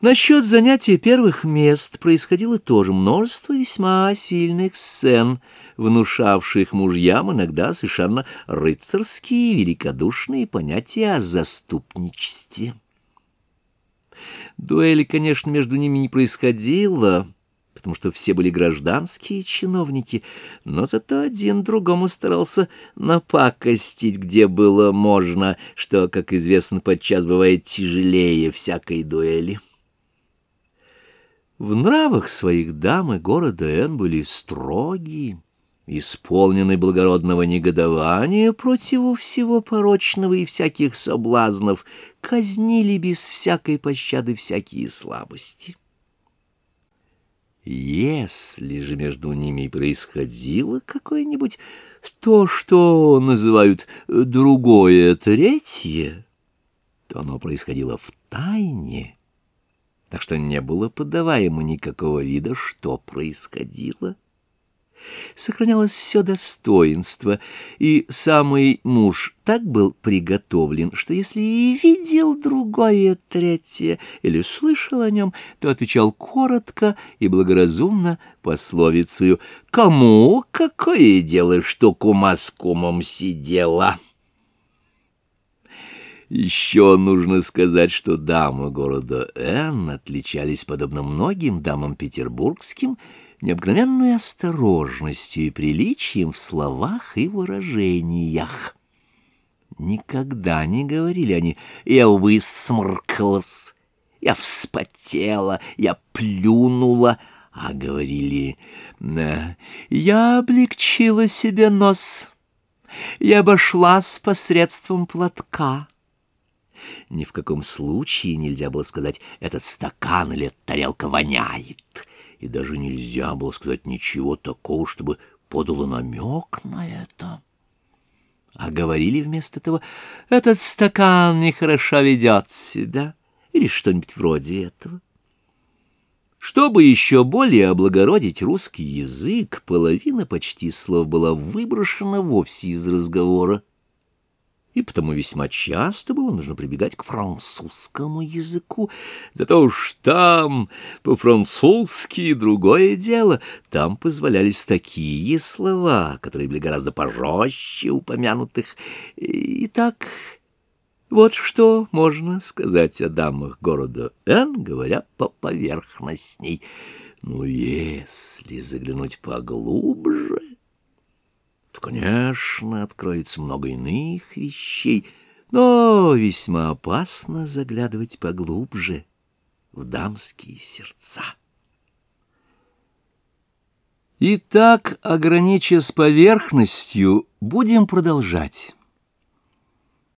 Насчет занятия первых мест происходило тоже множество весьма сильных сцен, внушавших мужьям иногда совершенно рыцарские великодушные понятия о заступничестве. Дуэли, конечно, между ними не происходило, потому что все были гражданские чиновники, но зато один другому старался напакостить, где было можно, что, как известно, подчас бывает тяжелее всякой дуэли. В нравах своих дамы города Н были строгие, исполнены благородного негодования против всего порочного и всяких соблазнов, казнили без всякой пощады всякие слабости. Если же между ними происходило какое-нибудь то, что называют другое третье, то оно происходило в тайне, так что не было подаваемо никакого вида, что происходило сохранялось все достоинство, и самый муж так был приготовлен, что если и видел другое третье или слышал о нем, то отвечал коротко и благоразумно пословицею «Кому какое дело, что кума с кумом сидела?» Еще нужно сказать, что дамы города Н отличались, подобно многим дамам петербургским, необыкновенной осторожностью и приличием в словах и выражениях. Никогда не говорили они «я высморкалась», «я вспотела», «я плюнула», а говорили «я облегчила себе нос», «я обошлась посредством платка». Ни в каком случае нельзя было сказать «этот стакан или тарелка воняет» и даже нельзя было сказать ничего такого, чтобы подало намек на это. А говорили вместо того, этот стакан нехорошо ведет себя, или что-нибудь вроде этого. Чтобы еще более облагородить русский язык, половина почти слов была выброшена вовсе из разговора и потому весьма часто было нужно прибегать к французскому языку. Зато уж там по-французски другое дело. Там позволялись такие слова, которые были гораздо пожестче упомянутых. Итак, вот что можно сказать о дамах города Н, говоря по поверхностней. Ну, если заглянуть поглубже конечно, откроется много иных вещей, но весьма опасно заглядывать поглубже в дамские сердца. Итак, ограничиваясь поверхностью, будем продолжать.